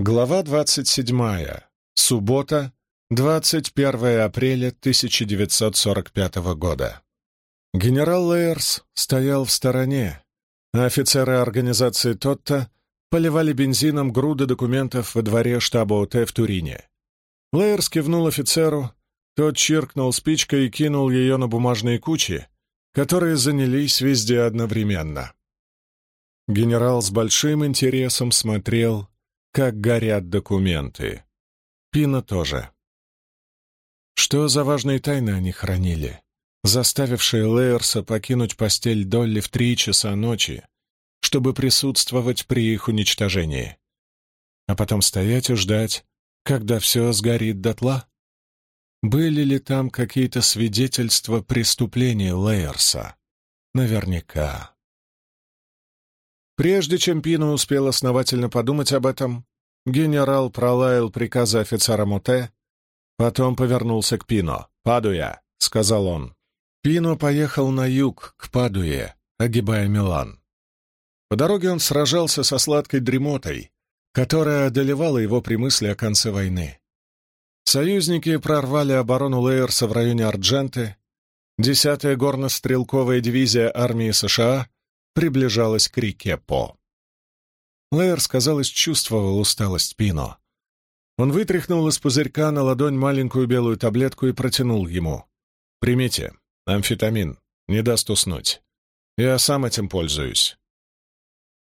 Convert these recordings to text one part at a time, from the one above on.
Глава 27. Суббота, 21 апреля 1945 года. Генерал Лейерс стоял в стороне, а офицеры организации Тотта поливали бензином груды документов во дворе штаба ОТ в Турине. Лейерс кивнул офицеру, тот чиркнул спичкой и кинул ее на бумажные кучи, которые занялись везде одновременно. Генерал с большим интересом смотрел, как горят документы. Пина тоже. Что за важные тайны они хранили, заставившие Лейерса покинуть постель Долли в три часа ночи, чтобы присутствовать при их уничтожении, а потом стоять и ждать, когда все сгорит дотла? Были ли там какие-то свидетельства преступлений Лейерса? Наверняка. Прежде чем Пина успел основательно подумать об этом, генерал пролаял приказы офицера Муте, потом повернулся к Пино. «Падуя», — сказал он. Пино поехал на юг, к Падуе, огибая Милан. По дороге он сражался со сладкой дремотой, которая одолевала его при мысли о конце войны. Союзники прорвали оборону Лейерса в районе Ардженты, 10-я горно-стрелковая дивизия армии США приближалась к реке По. Лэйерс, казалось, чувствовал усталость Пино. Он вытряхнул из пузырька на ладонь маленькую белую таблетку и протянул ему. «Примите, амфетамин, не даст уснуть. Я сам этим пользуюсь».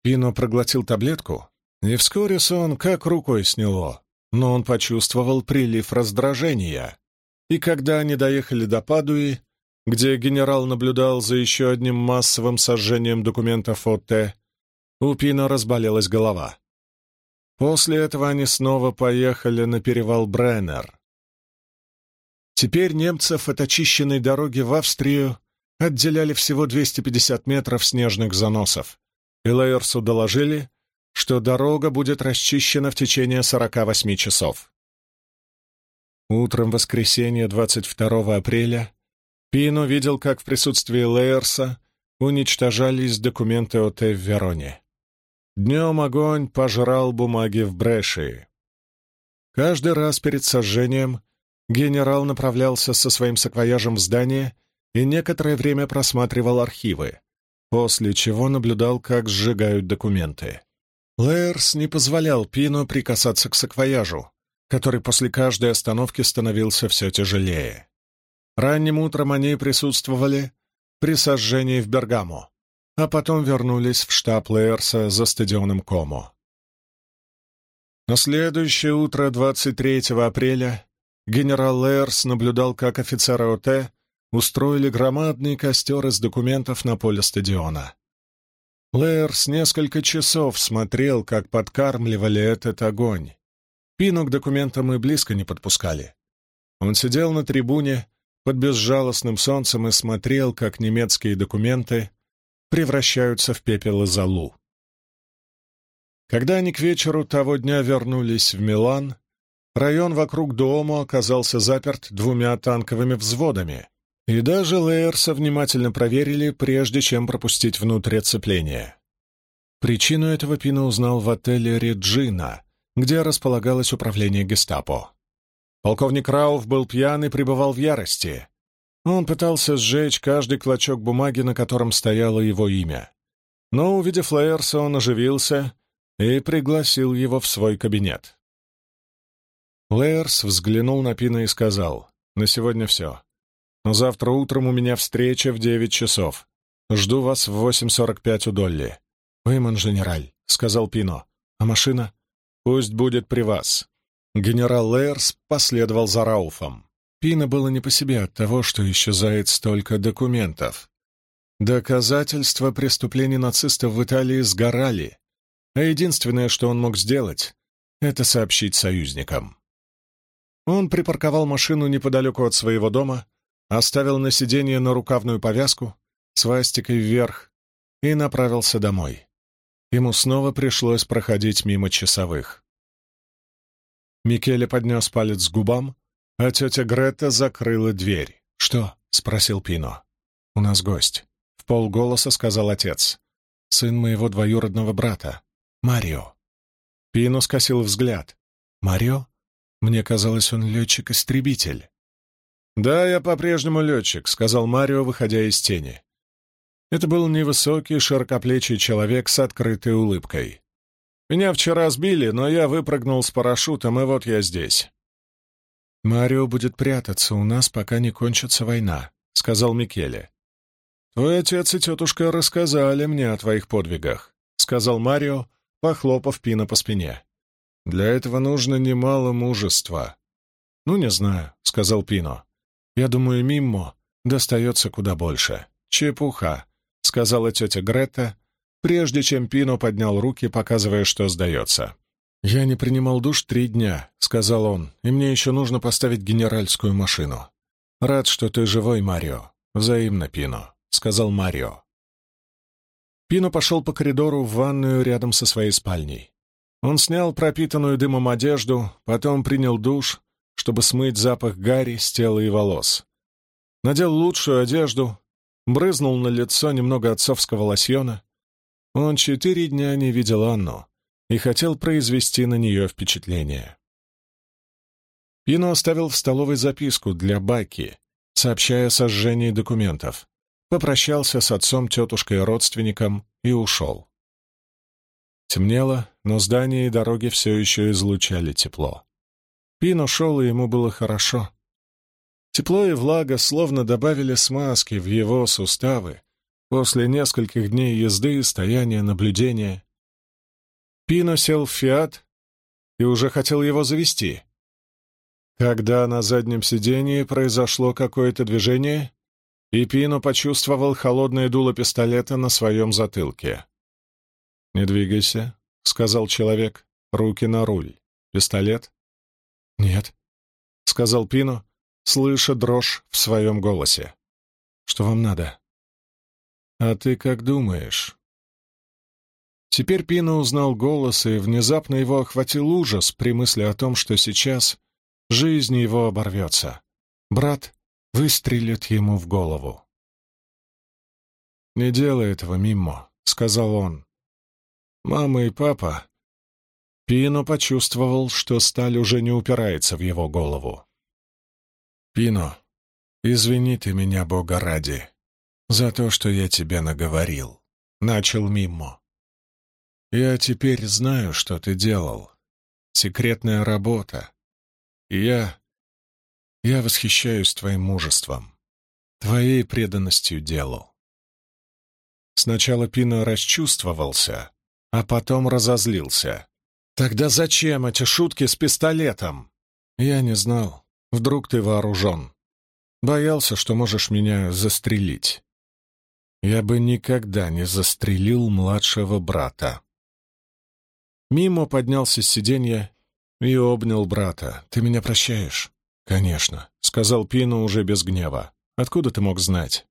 Пино проглотил таблетку, и вскоре сон как рукой сняло, но он почувствовал прилив раздражения. И когда они доехали до Падуи, где генерал наблюдал за еще одним массовым сожжением документов ОТ, у Пина разболелась голова. После этого они снова поехали на перевал Бреннер. Теперь немцев от очищенной дороги в Австрию отделяли всего 250 метров снежных заносов, и Лейерсу доложили, что дорога будет расчищена в течение 48 часов. Утром воскресенья 22 апреля Пино видел, как в присутствии Лейерса уничтожались документы ОТ в Вероне. Днем огонь пожрал бумаги в Брешии. Каждый раз перед сожжением генерал направлялся со своим саквояжем в здание и некоторое время просматривал архивы, после чего наблюдал, как сжигают документы. Лейерс не позволял Пино прикасаться к саквояжу, который после каждой остановки становился все тяжелее. Ранним утром они присутствовали при сожжении в Бергамо, а потом вернулись в штаб Лейерса за стадионом Комо. На следующее утро, 23 апреля, генерал Лейерс наблюдал, как офицеры ОТ устроили громадный костер из документов на поле стадиона. Лейерс несколько часов смотрел, как подкармливали этот огонь. Пину к документам и близко не подпускали. Он сидел на трибуне, под безжалостным солнцем и смотрел, как немецкие документы превращаются в пепел и золу. Когда они к вечеру того дня вернулись в Милан, район вокруг дома оказался заперт двумя танковыми взводами, и даже Лейерса внимательно проверили, прежде чем пропустить внутрь оцепления. Причину этого Пина узнал в отеле «Реджина», где располагалось управление гестапо. Полковник Рауф был пьян и пребывал в ярости. Он пытался сжечь каждый клочок бумаги, на котором стояло его имя. Но, увидев Лейерса, он оживился и пригласил его в свой кабинет. Лейерс взглянул на Пина и сказал, «На сегодня все. Но завтра утром у меня встреча в девять часов. Жду вас в 8.45 у Долли». «Вы, манженераль», — сказал Пино. «А машина?» «Пусть будет при вас». Генерал Лейерс последовал за Рауфом. Пина было не по себе от того, что исчезает столько документов. Доказательства преступлений нацистов в Италии сгорали, а единственное, что он мог сделать, это сообщить союзникам. Он припарковал машину неподалеку от своего дома, оставил на сиденье нарукавную повязку, свастикой вверх, и направился домой. Ему снова пришлось проходить мимо часовых. Микеле поднес палец к губам, а тетя Грета закрыла дверь. «Что?» — спросил Пино. «У нас гость», — в полголоса сказал отец. «Сын моего двоюродного брата, Марио». Пино скосил взгляд. «Марио? Мне казалось, он летчик-истребитель». «Да, я по-прежнему летчик», — сказал Марио, выходя из тени. Это был невысокий, широкоплечий человек с открытой улыбкой. «Меня вчера сбили, но я выпрыгнул с парашютом, и вот я здесь». «Марио будет прятаться у нас, пока не кончится война», — сказал Микеле. «Твой отец и тетушка рассказали мне о твоих подвигах», — сказал Марио, похлопав Пина по спине. «Для этого нужно немало мужества». «Ну, не знаю», — сказал Пино. «Я думаю, Миммо достается куда больше». «Чепуха», — сказала тетя Грета, прежде чем Пино поднял руки, показывая, что сдается. «Я не принимал душ три дня», — сказал он, — «и мне еще нужно поставить генеральскую машину». «Рад, что ты живой, Марио. Взаимно, Пино», — сказал Марио. Пино пошел по коридору в ванную рядом со своей спальней. Он снял пропитанную дымом одежду, потом принял душ, чтобы смыть запах гари с тела и волос. Надел лучшую одежду, брызнул на лицо немного отцовского лосьона. Он четыре дня не видел Анну и хотел произвести на нее впечатление. Пино оставил в столовой записку для Баки, сообщая о сожжении документов, попрощался с отцом, тетушкой и родственником и ушел. Темнело, но здания и дороги все еще излучали тепло. Пино шел, и ему было хорошо. Тепло и влага словно добавили смазки в его суставы после нескольких дней езды, стояния, наблюдения. Пино сел «Фиат» и уже хотел его завести. Когда на заднем сидении произошло какое-то движение, и Пино почувствовал холодное дуло пистолета на своем затылке. «Не двигайся», — сказал человек, — «руки на руль. Пистолет?» «Нет», — сказал Пино, слыша дрожь в своем голосе. «Что вам надо?» «А ты как думаешь?» Теперь Пино узнал голос, и внезапно его охватил ужас при мысли о том, что сейчас жизнь его оборвется. Брат выстрелит ему в голову. «Не делай этого, Мимо», — сказал он. «Мама и папа...» Пино почувствовал, что сталь уже не упирается в его голову. «Пино, извини ты меня, Бога ради, за то, что я тебе наговорил», — начал Мимо. «Я теперь знаю, что ты делал. Секретная работа. И я... Я восхищаюсь твоим мужеством, твоей преданностью делу». Сначала Пино расчувствовался, а потом разозлился. «Тогда зачем эти шутки с пистолетом?» «Я не знал. Вдруг ты вооружен. Боялся, что можешь меня застрелить. Я бы никогда не застрелил младшего брата. Мимо поднялся с сиденья и обнял брата. «Ты меня прощаешь?» «Конечно», — сказал Пину уже без гнева. «Откуда ты мог знать?»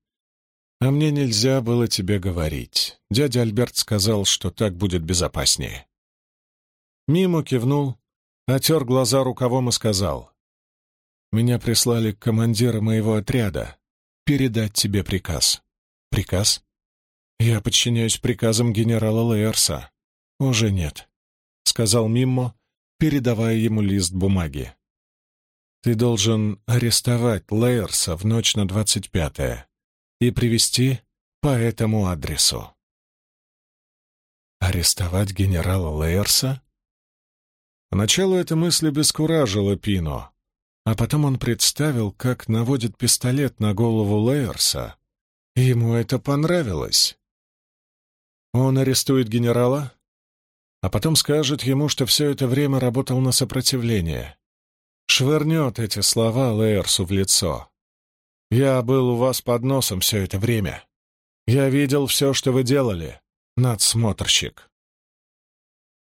«А мне нельзя было тебе говорить. Дядя Альберт сказал, что так будет безопаснее». Мимо кивнул, отер глаза рукавом и сказал. Меня прислали к командиру моего отряда передать тебе приказ. Приказ? Я подчиняюсь приказам генерала Лейерса. Уже нет, — сказал Миммо, передавая ему лист бумаги. Ты должен арестовать Лейерса в ночь на двадцать пятое и привести по этому адресу. Арестовать генерала Лейерса? Поначалу эта мысль обескуражила Пино, а потом он представил, как наводит пистолет на голову Лейерса, и ему это понравилось. Он арестует генерала, а потом скажет ему, что все это время работал на сопротивление. Швырнет эти слова Лейерсу в лицо. «Я был у вас под носом все это время. Я видел все, что вы делали, надсмотрщик».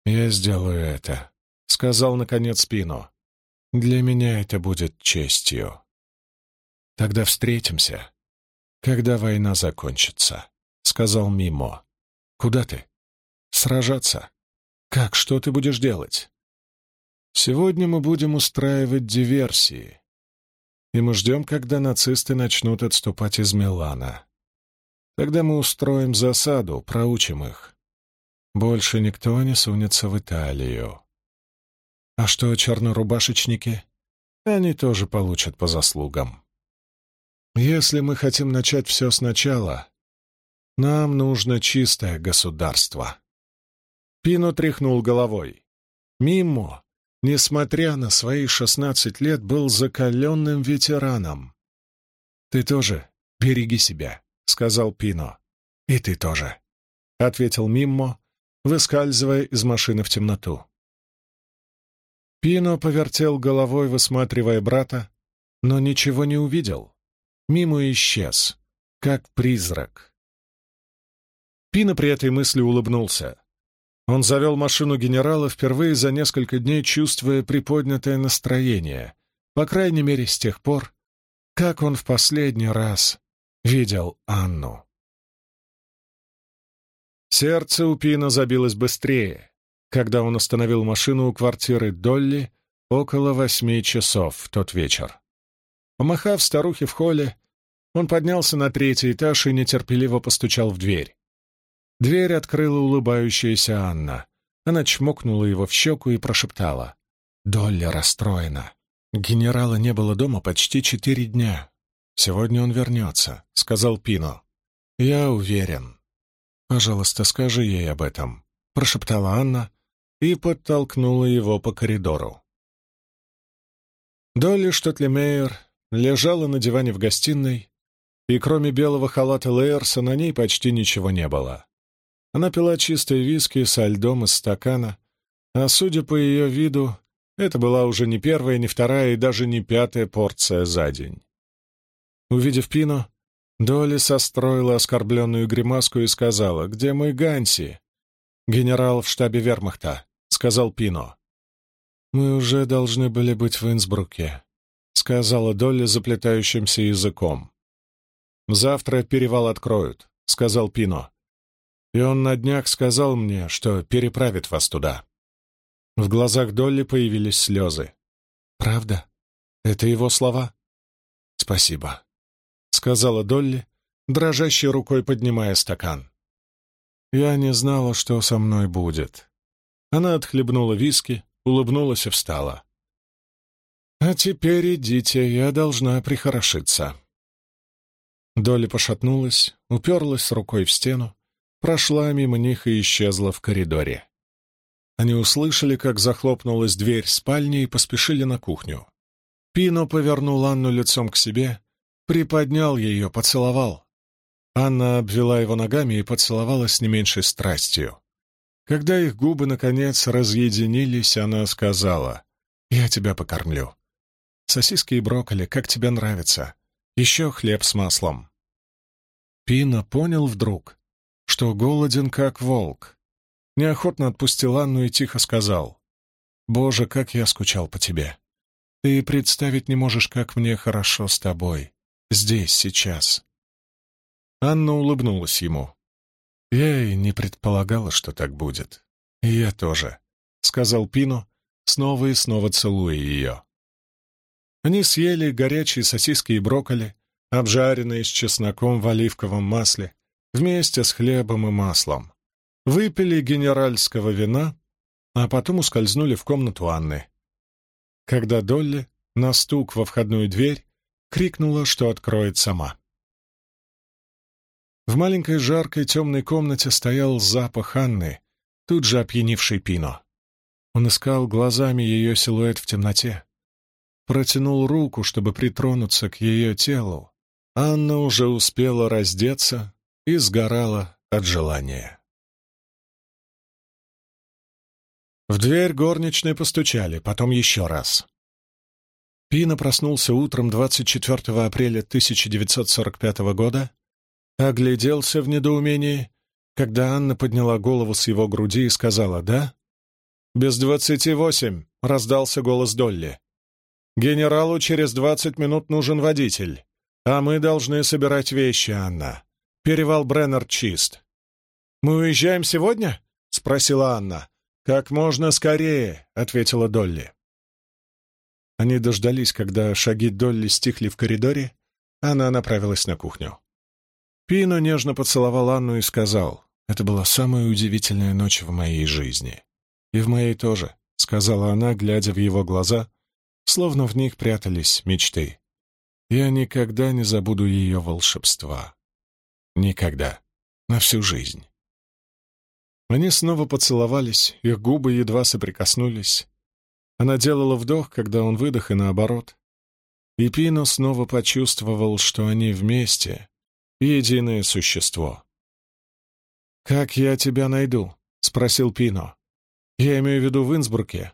«Я сделаю это», — сказал, наконец, Пино. Для меня это будет честью. Тогда встретимся, когда война закончится, — сказал Мимо. Куда ты? Сражаться? Как, что ты будешь делать? Сегодня мы будем устраивать диверсии. И мы ждем, когда нацисты начнут отступать из Милана. Тогда мы устроим засаду, проучим их. больше никто не сунется в Италию. А что чернорубашечники? Они тоже получат по заслугам. Если мы хотим начать все сначала, нам нужно чистое государство. Пино тряхнул головой. Мимо, несмотря на свои шестнадцать лет, был закаленным ветераном. «Ты тоже береги себя», — сказал Пино. «И ты тоже», — ответил Миммо, выскальзывая из машины в темноту. Пино повертел головой, высматривая брата, но ничего не увидел. Мимо исчез, как призрак. Пино при этой мысли улыбнулся. Он завел машину генерала впервые за несколько дней, чувствуя приподнятое настроение, по крайней мере, с тех пор, как он в последний раз видел Анну. Сердце у Пина забилось быстрее, когда он остановил машину у квартиры Долли около восьми часов в тот вечер. Помахав старухе в холле, он поднялся на третий этаж и нетерпеливо постучал в дверь. Дверь открыла улыбающаяся Анна. Она чмокнула его в щеку и прошептала. Долли расстроена. Генерала не было дома почти четыре дня. «Сегодня он вернется», — сказал Пино. «Я уверен». «Пожалуйста, скажи ей об этом», — прошептала Анна и подтолкнула его по коридору. Долли Штотлемейер лежала на диване в гостиной, и кроме белого халата Лейерса на ней почти ничего не было. Она пила чистые виски со льдом из стакана, а, судя по ее виду, это была уже не первая, не вторая и даже не пятая порция за день. Увидев Пино, Долли состроила оскорбленную гримаску и сказала, «Где мой Ганси?» «Генерал в штабе вермахта», — сказал Пино. «Мы уже должны были быть в Инсбруке», — сказала Долли заплетающимся языком. «Завтра перевал откроют», — сказал Пино. И он на днях сказал мне, что переправит вас туда. В глазах Долли появились слезы. «Правда? Это его слова?» «Спасибо», — сказала Долли, дрожащей рукой поднимая стакан. «Я не знала, что со мной будет». Она отхлебнула виски, улыбнулась и встала. «А теперь идите, я должна прихорошиться». Долли пошатнулась, уперлась рукой в стену, прошла мимо них и исчезла в коридоре. Они услышали, как захлопнулась дверь спальни и поспешили на кухню. Пино повернул Анну лицом к себе, приподнял ее, поцеловал. Анна обвела его ногами и поцеловала с не меньшей страстью. Когда их губы, наконец, разъединились, она сказала, «Я тебя покормлю. Сосиски и брокколи, как тебе нравится. Еще хлеб с маслом». Пино понял вдруг, что голоден, как волк. Неохотно отпустил Анну и тихо сказал. «Боже, как я скучал по тебе! Ты представить не можешь, как мне хорошо с тобой. Здесь, сейчас». Анна улыбнулась ему. «Я и не предполагала, что так будет. И я тоже», — сказал Пино, снова и снова целуя ее. Они съели горячие сосиски и брокколи, обжаренные с чесноком в оливковом масле, вместе с хлебом и маслом. Выпили генеральского вина, а потом ускользнули в комнату Анны. Когда Долли на стук во входную дверь крикнула, что откроет сама. В маленькой жаркой темной комнате стоял запах Анны, тут же опьянивший Пино. Он искал глазами ее силуэт в темноте. Протянул руку, чтобы притронуться к ее телу. Анна уже успела раздеться и сгорала от желания. В дверь горничной постучали, потом еще раз. Пина проснулся утром 24 апреля 1945 года, огляделся в недоумении, когда Анна подняла голову с его груди и сказала «Да?» «Без двадцати восемь», — раздался голос Долли. «Генералу через двадцать минут нужен водитель, а мы должны собирать вещи, Анна. Перевал Бреннер чист. «Мы уезжаем сегодня?» — спросила Анна. «Как можно скорее», — ответила Долли. Они дождались, когда шаги Долли стихли в коридоре, она направилась на кухню. Пино нежно поцеловал Анну и сказал, это была самая удивительная ночь в моей жизни. И в моей тоже, — сказала она, глядя в его глаза, словно в них прятались мечты. Я никогда не забуду ее волшебства. Никогда. На всю жизнь. Они снова поцеловались, их губы едва соприкоснулись. Она делала вдох, когда он выдох, и наоборот. И Пино снова почувствовал, что они вместе, единое существо. «Как я тебя найду?» — спросил Пино. «Я имею в виду в Инсбруке.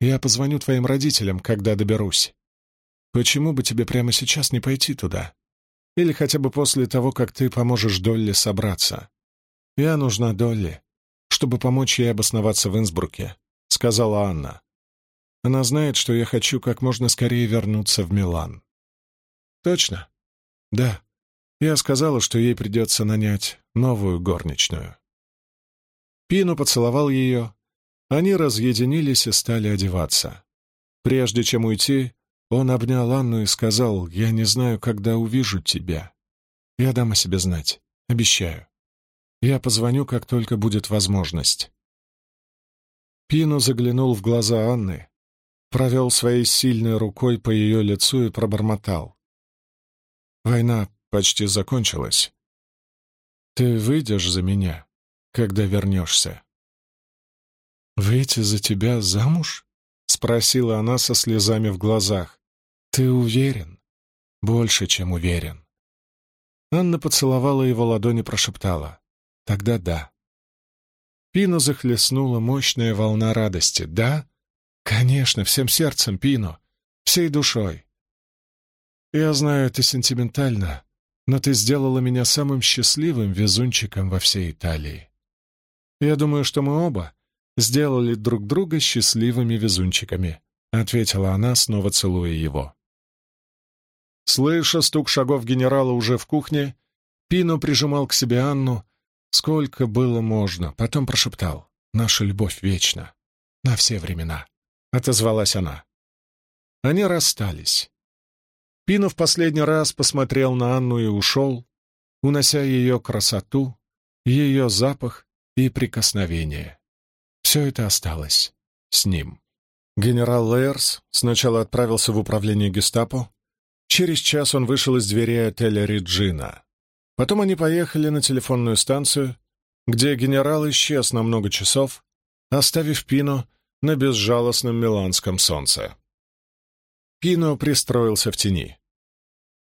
Я позвоню твоим родителям, когда доберусь. Почему бы тебе прямо сейчас не пойти туда? Или хотя бы после того, как ты поможешь Долли собраться? Я нужна Долли, чтобы помочь ей обосноваться в Инсбруке», — сказала Анна. Она знает, что я хочу как можно скорее вернуться в Милан. Точно? Да. Я сказала, что ей придется нанять новую горничную. Пину поцеловал ее. Они разъединились и стали одеваться. Прежде чем уйти, он обнял Анну и сказал, «Я не знаю, когда увижу тебя. Я дам о себе знать. Обещаю. Я позвоню, как только будет возможность». Пину заглянул в глаза Анны, провел своей сильной рукой по ее лицу и пробормотал. «Война почти закончилась. Ты выйдешь за меня, когда вернешься?» «Выйти за тебя замуж?» — спросила она со слезами в глазах. «Ты уверен?» «Больше, чем уверен». Анна поцеловала его ладони прошептала. «Тогда да». Пину захлестнула мощная волна радости. «Да? Конечно, всем сердцем, Пино, всей душой. Я знаю, ты сентиментальна, но ты сделала меня самым счастливым везунчиком во всей Италии. Я думаю, что мы оба сделали друг друга счастливыми везунчиками, ответила она, снова целуя его. Слыша стук шагов генерала уже в кухне, Пино прижимал к себе Анну, сколько было можно, потом прошептал «Наша любовь вечна, на все времена». — отозвалась она. Они расстались. Пино в последний раз посмотрел на Анну и ушел, унося ее красоту, ее запах и прикосновение. Все это осталось с ним. Генерал Лейерс сначала отправился в управление гестапо. Через час он вышел из дверей отеля «Реджина». Потом они поехали на телефонную станцию, где генерал исчез на много часов, оставив Пино на безжалостном миланском солнце. Пино пристроился в тени.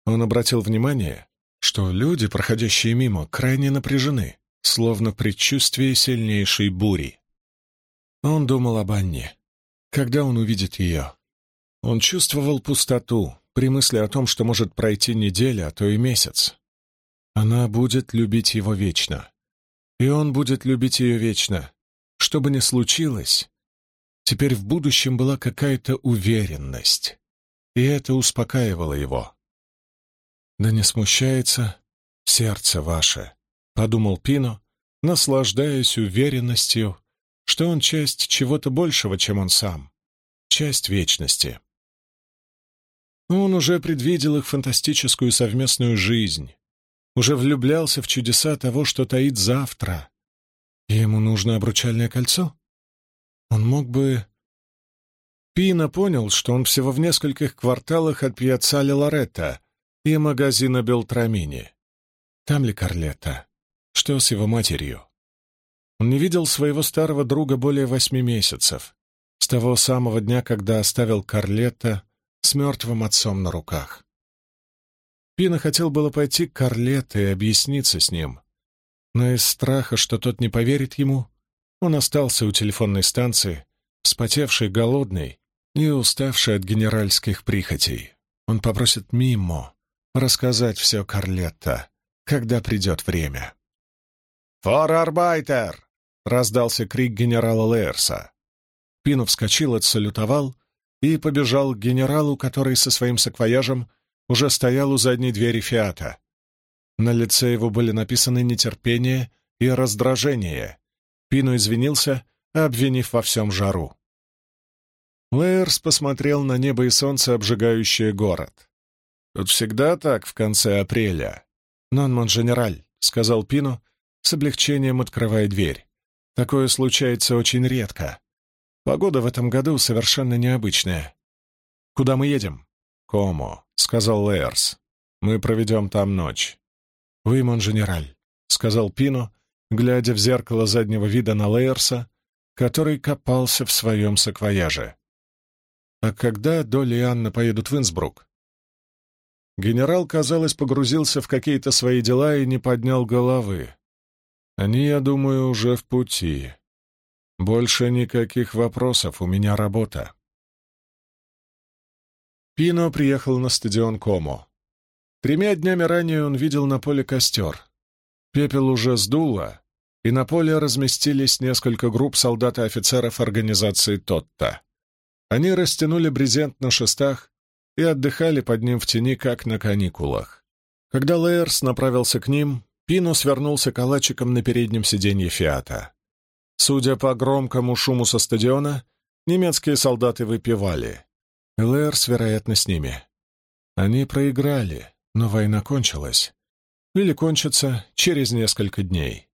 Он обратил внимание, что люди, проходящие мимо, крайне напряжены, словно предчувствие сильнейшей бури. Он думал об Анне. Когда он увидит ее? Он чувствовал пустоту при мысли о том, что может пройти неделя, а то и месяц. Она будет любить его вечно. И он будет любить ее вечно. Что бы ни случилось, Теперь в будущем была какая-то уверенность, и это успокаивало его. «Да не смущается сердце ваше», — подумал Пино, наслаждаясь уверенностью, что он часть чего-то большего, чем он сам, часть вечности. Он уже предвидел их фантастическую совместную жизнь, уже влюблялся в чудеса того, что таит завтра. И ему нужно обручальное кольцо? Он мог бы... Пина понял, что он всего в нескольких кварталах от пьяццали Лоретта и магазина Белтрамини. Там ли Карлетта? Что с его матерью? Он не видел своего старого друга более восьми месяцев, с того самого дня, когда оставил Карлетта с мертвым отцом на руках. Пина хотел было пойти к Карлетте и объясниться с ним, но из страха, что тот не поверит ему, он остался у телефонной станции, вспотевший, голодный и уставший от генеральских прихотей. Он попросит Мимо рассказать все Карлетта, когда придет время. «Форарбайтер!» — раздался крик генерала Лейерса. Пину вскочил, отсалютовал и побежал к генералу, который со своим саквояжем уже стоял у задней двери «Фиата». На лице его были написаны нетерпение и раздражение, Пину извинился, обвинив во всем жару. Лейерс посмотрел на небо и солнце, обжигающее город. «Тут всегда так в конце апреля». «Нон, мон, генераль», — сказал Пину, с облегчением открывая дверь. Такое случается очень редко. Погода в этом году совершенно необычная. «Куда мы едем?» «Кому», — сказал Лейерс. «Мы проведем там ночь». «Вы, Монженераль», — сказал Пино, глядя в зеркало заднего вида на Лейерса, который копался в своем саквояже. «А когда Долли и Анна поедут в Инсбрук?» Генерал, казалось, погрузился в какие-то свои дела и не поднял головы. «Они, я думаю, уже в пути. Больше никаких вопросов, у меня работа». Пино приехал на стадион Комо. Тремя днями ранее он видел на поле костер. Пепел уже сдуло, и на поле разместились несколько групп солдат и офицеров организации «Тотта». Они растянули брезент на шестах и отдыхали под ним в тени, как на каникулах. Когда Лейерс направился к ним, Пино свернулся калачиком на переднем сиденье «Фиата». Судя по громкому шуму со стадиона, немецкие солдаты выпивали. Лейерс, вероятно, с ними. Они проиграли, но война кончилась. Или кончится через несколько дней.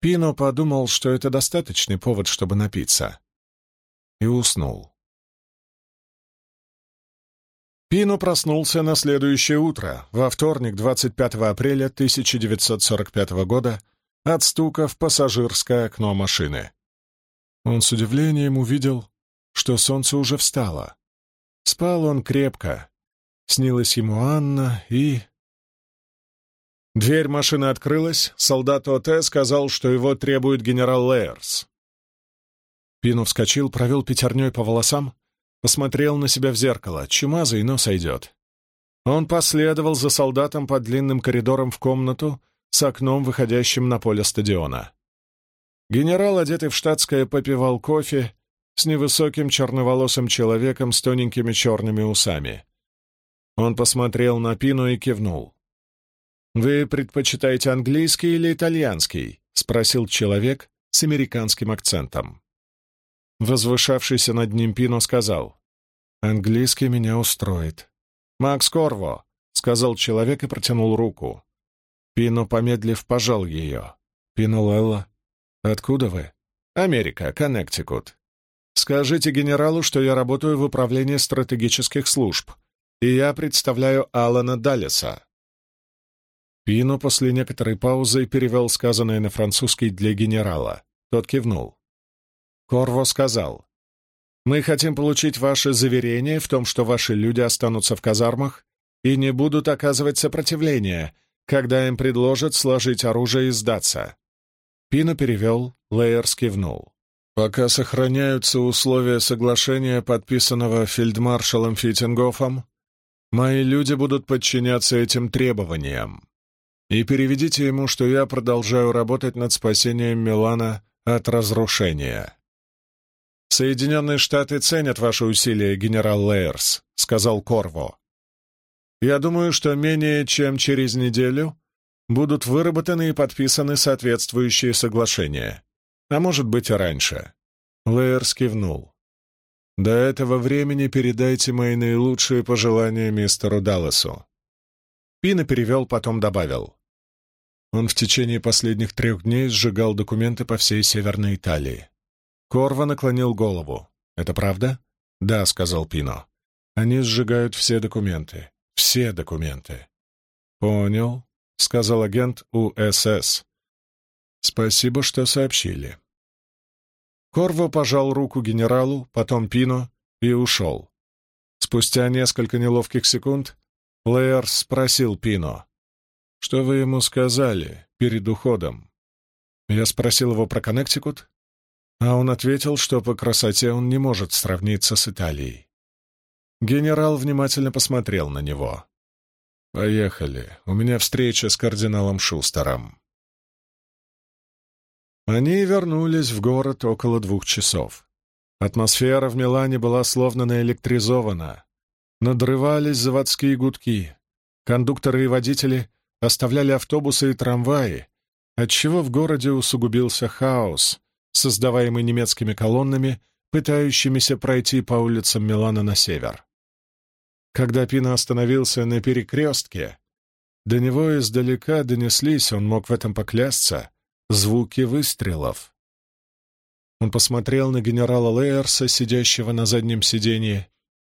Пино подумал, что это достаточный повод, чтобы напиться. И уснул. Пино проснулся на следующее утро, во вторник, 25 апреля 1945 года, от стука в пассажирское окно машины. Он с удивлением увидел, что солнце уже встало. Спал он крепко. Снилась ему Анна и... Дверь машины открылась, солдат ОТ сказал, что его требует генерал Лейерс. Пину вскочил, провел пятерней по волосам, Посмотрел на себя в зеркало. Чумазый, но сойдет. Он последовал за солдатом по длинным коридорам в комнату с окном, выходящим на поле стадиона. Генерал, одетый в штатское, попивал кофе с невысоким черноволосым человеком с тоненькими черными усами. Он посмотрел на Пину и кивнул. «Вы предпочитаете английский или итальянский?» — спросил человек с американским акцентом. Возвышавшийся над ним Пино сказал, «Английский меня устроит». «Макс Корво», — сказал человек и протянул руку. Пино, помедлив, пожал ее. «Пино Лелла, откуда вы?» «Америка, Коннектикут. Скажите генералу, что я работаю в управлении стратегических служб, и я представляю Алана Даллеса». Пино после некоторой паузы перевел сказанное на французский для генерала. Тот кивнул. Корво сказал, «Мы хотим получить ваше заверение в том, что ваши люди останутся в казармах и не будут оказывать сопротивление, когда им предложат сложить оружие и сдаться». Пину перевел, Лейерс кивнул. «Пока сохраняются условия соглашения, подписанного фельдмаршалом Фитингофом, мои люди будут подчиняться этим требованиям. И переведите ему, что я продолжаю работать над спасением Милана от разрушения». «Соединенные Штаты ценят ваши усилия, генерал Лейерс», — сказал Корво. «Я думаю, что менее чем через неделю будут выработаны и подписаны соответствующие соглашения. А может быть и раньше». Лейерс кивнул. «До этого времени передайте мои наилучшие пожелания мистеру Далласу». Пина перевел, потом добавил. Он в течение последних трех дней сжигал документы по всей Северной Италии. Корва наклонил голову. «Это правда?» «Да», — сказал Пино. «Они сжигают все документы. Все документы». «Понял», — сказал агент УСС. «Спасибо, что сообщили». Корво пожал руку генералу, потом Пино и ушел. Спустя несколько неловких секунд Лейер спросил Пино. «Что вы ему сказали перед уходом?» Я спросил его про Коннектикут, а он ответил, что по красоте он не может сравниться с Италией. Генерал внимательно посмотрел на него. «Поехали. У меня встреча с кардиналом Шустером». Они вернулись в город около двух часов. Атмосфера в Милане была словно наэлектризована. Надрывались заводские гудки. Кондукторы и водители оставляли автобусы и трамваи, отчего в городе усугубился хаос, создаваемый немецкими колоннами, пытающимися пройти по улицам Милана на север. Когда Пина остановился на перекрестке, до него издалека донеслись, он мог в этом поклясться, звуки выстрелов. Он посмотрел на генерала Лейерса, сидящего на заднем сиденье,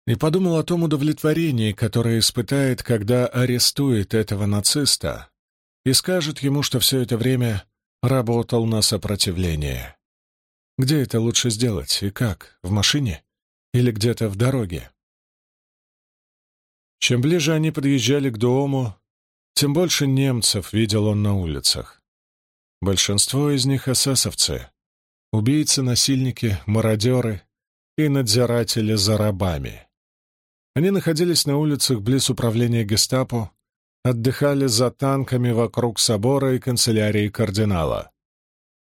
и подумал о том удовлетворении, которое испытает, когда арестует этого нациста и скажет ему, что все это время работал на сопротивление. Где это лучше сделать и как? В машине? Или где-то в дороге? Чем ближе они подъезжали к дому, тем больше немцев видел он на улицах. Большинство из них эсэсовцы, убийцы, насильники, мародеры и надзиратели за рабами. Они находились на улицах близ управления гестапо, отдыхали за танками вокруг собора и канцелярии кардинала.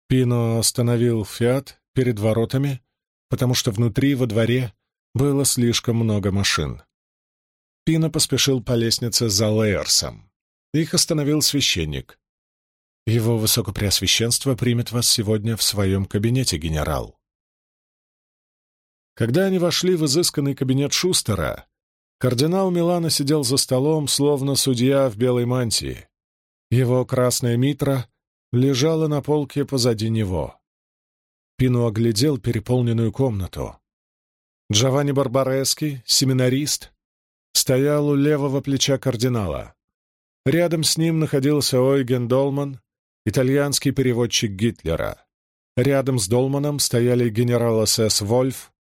Пино остановил «Фиат» перед воротами, потому что внутри, во дворе, было слишком много машин. Пино поспешил по лестнице за Лейерсом. Их остановил священник. «Его Высокопреосвященство примет вас сегодня в своем кабинете, генерал». Когда они вошли в изысканный кабинет Шустера, кардинал Милана сидел за столом, словно судья в белой мантии. Его красная митра лежала на полке позади него. Пину оглядел переполненную комнату. Джованни Барбарески, семинарист, стоял у левого плеча кардинала. Рядом с ним находился Ойген Долман, итальянский переводчик Гитлера. Рядом с Долманом стояли генерал СС Вольф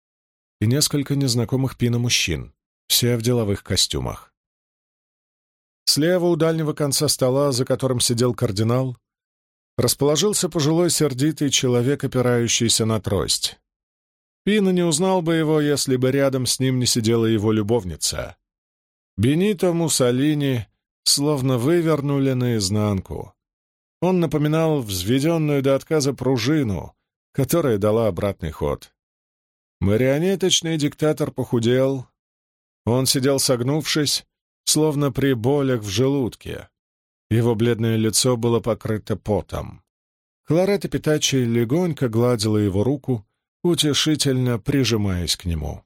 и несколько незнакомых Пина мужчин, все в деловых костюмах. Слева у дальнего конца стола, за которым сидел кардинал, расположился пожилой сердитый человек, опирающийся на трость. Пина не узнал бы его, если бы рядом с ним не сидела его любовница. Бенито Муссолини словно вывернули наизнанку. Он напоминал взведенную до отказа пружину, которая дала обратный ход. Марионеточный диктатор похудел. Он сидел согнувшись, словно при болях в желудке. Его бледное лицо было покрыто потом. Кларета Питачи легонько гладила его руку, утешительно прижимаясь к нему.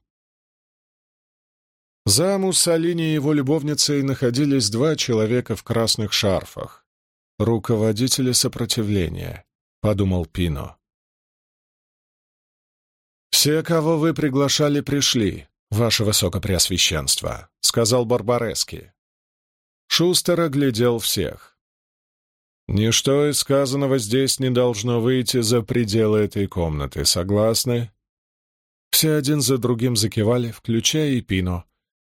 За Муссолини и его любовницей находились два человека в красных шарфах. «Руководители сопротивления», — подумал Пино. «Все, кого вы приглашали, пришли, ваше высокопреосвященство», — сказал Барбарески. Шустер оглядел всех. «Ничто из сказанного здесь не должно выйти за пределы этой комнаты, согласны?» Все один за другим закивали, включая и Пино,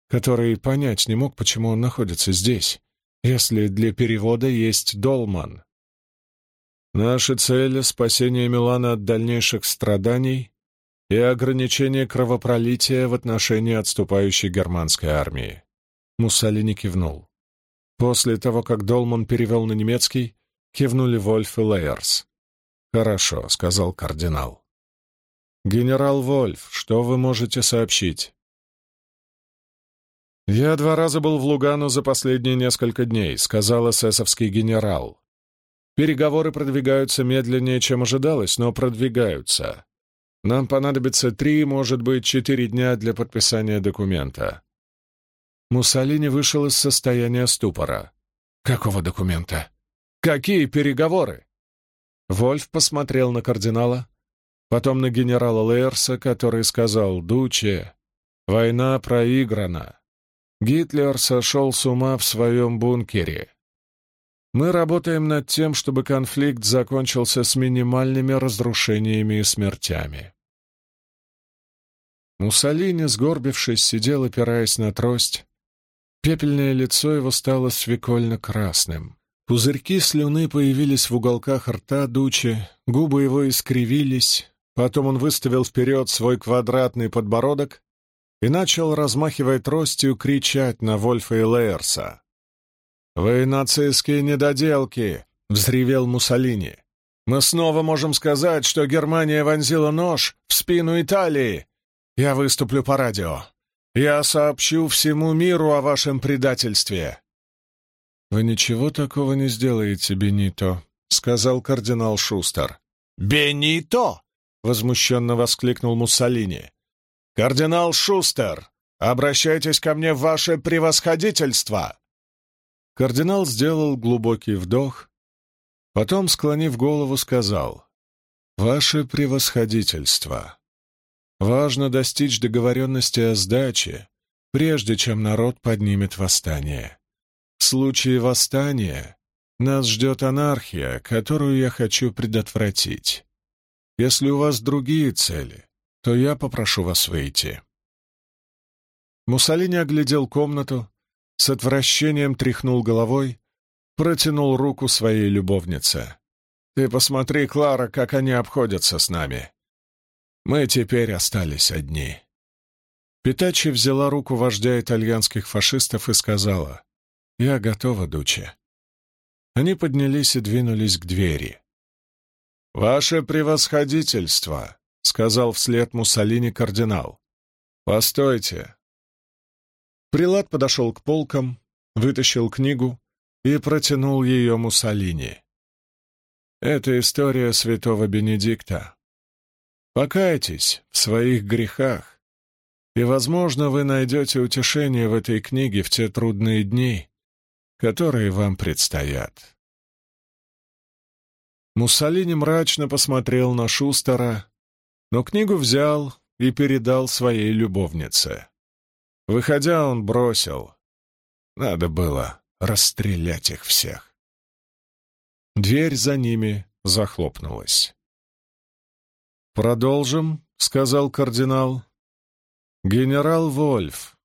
который понять не мог, почему он находится здесь, если для перевода есть Долман. Наша цель — спасение Милана от дальнейших страданий и ограничение кровопролития в отношении отступающей германской армии. Муссолини кивнул. После того, как Долман перевел на немецкий, кивнули Вольф и Лейерс. «Хорошо», — сказал кардинал. «Генерал Вольф, что вы можете сообщить?» «Я два раза был в Лугану за последние несколько дней», — сказал эсэсовский генерал. «Переговоры продвигаются медленнее, чем ожидалось, но продвигаются. Нам понадобится три, может быть, четыре дня для подписания документа». Муссолини вышел из состояния ступора. «Какого документа? Какие переговоры?» Вольф посмотрел на кардинала, потом на генерала Лейерса, который сказал «Дуче, война проиграна». Гитлер сошел с ума в своем бункере. Мы работаем над тем, чтобы конфликт закончился с минимальными разрушениями и смертями. Муссолини, сгорбившись, сидел, опираясь на трость. Пепельное лицо его стало свекольно-красным. Пузырьки слюны появились в уголках рта Дучи, губы его искривились, потом он выставил вперед свой квадратный подбородок и начал, размахивая тростью, кричать на Вольфа и Лейерса. «Вы нацистские недоделки!» — взревел Муссолини. «Мы снова можем сказать, что Германия вонзила нож в спину Италии. Я выступлю по радио. Я сообщу всему миру о вашем предательстве». «Вы ничего такого не сделаете, Бенито», — сказал кардинал Шустер. «Бенито!» — возмущенно воскликнул Муссолини. «Кардинал Шустер, обращайтесь ко мне ваше превосходительство!» Кардинал сделал глубокий вдох, Потом, склонив голову, сказал, «Ваше превосходительство, важно достичь договоренности о сдаче, прежде чем народ поднимет восстание. В случае восстания нас ждет анархия, которую я хочу предотвратить. Если у вас другие цели, то я попрошу вас выйти». Муссолини оглядел комнату, с отвращением тряхнул головой, протянул руку своей любовнице. «Ты посмотри, Клара, как они обходятся с нами. Мы теперь остались одни». Питачи взяла руку вождя итальянских фашистов и сказала, «Я готова, Дуче». Они поднялись и двинулись к двери. «Ваше превосходительство», — сказал вслед Муссолини кардинал. «Постойте». Прилад подошел к полкам, вытащил книгу и протянул ее Муссолини. Это история святого Бенедикта. Покайтесь в своих грехах, и, возможно, вы найдете утешение в этой книге в те трудные дни, которые вам предстоят. Муссолини мрачно посмотрел на Шустера, но книгу взял и передал своей любовнице. Выходя, он бросил. Надо было расстрелять их всех. Дверь за ними захлопнулась. «Продолжим», — сказал кардинал. «Генерал Вольф,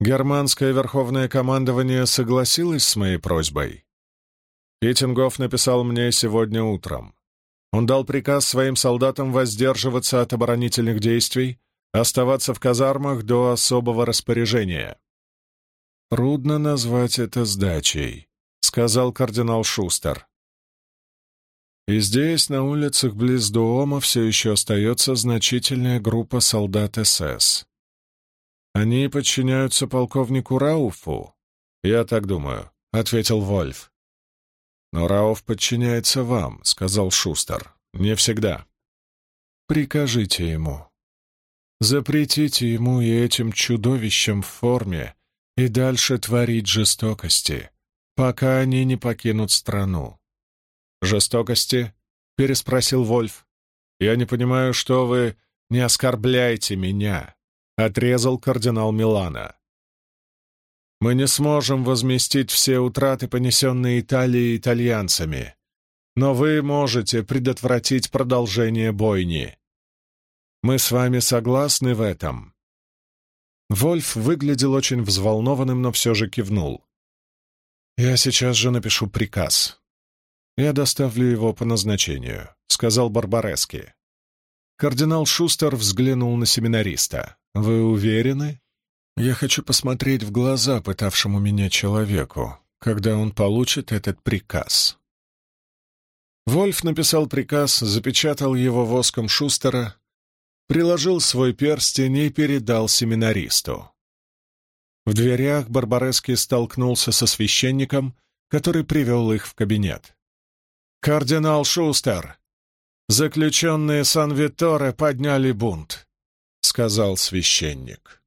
германское верховное командование согласилось с моей просьбой. Питингоф написал мне сегодня утром. Он дал приказ своим солдатам воздерживаться от оборонительных действий, оставаться в казармах до особого распоряжения. «Трудно назвать это сдачей», — сказал кардинал Шустер. И здесь, на улицах близ дома, все еще остается значительная группа солдат СС. Они подчиняются полковнику Рауфу. Я так думаю, — ответил Вольф. Но Рауф подчиняется вам, — сказал Шустер. Не всегда. Прикажите ему. Запретите ему и этим чудовищам в форме и дальше творить жестокости, пока они не покинут страну. «Жестокости?» — переспросил Вольф. «Я не понимаю, что вы... Не оскорбляйте меня!» — отрезал кардинал Милана. «Мы не сможем возместить все утраты, понесенные Италией итальянцами, но вы можете предотвратить продолжение бойни. Мы с вами согласны в этом?» Вольф выглядел очень взволнованным, но все же кивнул. «Я сейчас же напишу приказ. Я доставлю его по назначению», — сказал Барбарески. Кардинал Шустер взглянул на семинариста. «Вы уверены?» «Я хочу посмотреть в глаза пытавшему меня человеку, когда он получит этот приказ». Вольф написал приказ, запечатал его воском Шустера приложил свой перстень и передал семинаристу. В дверях Барбарески столкнулся со священником, который привел их в кабинет. «Кардинал Шустер! Заключенные Сан-Витторе подняли бунт», — сказал священник.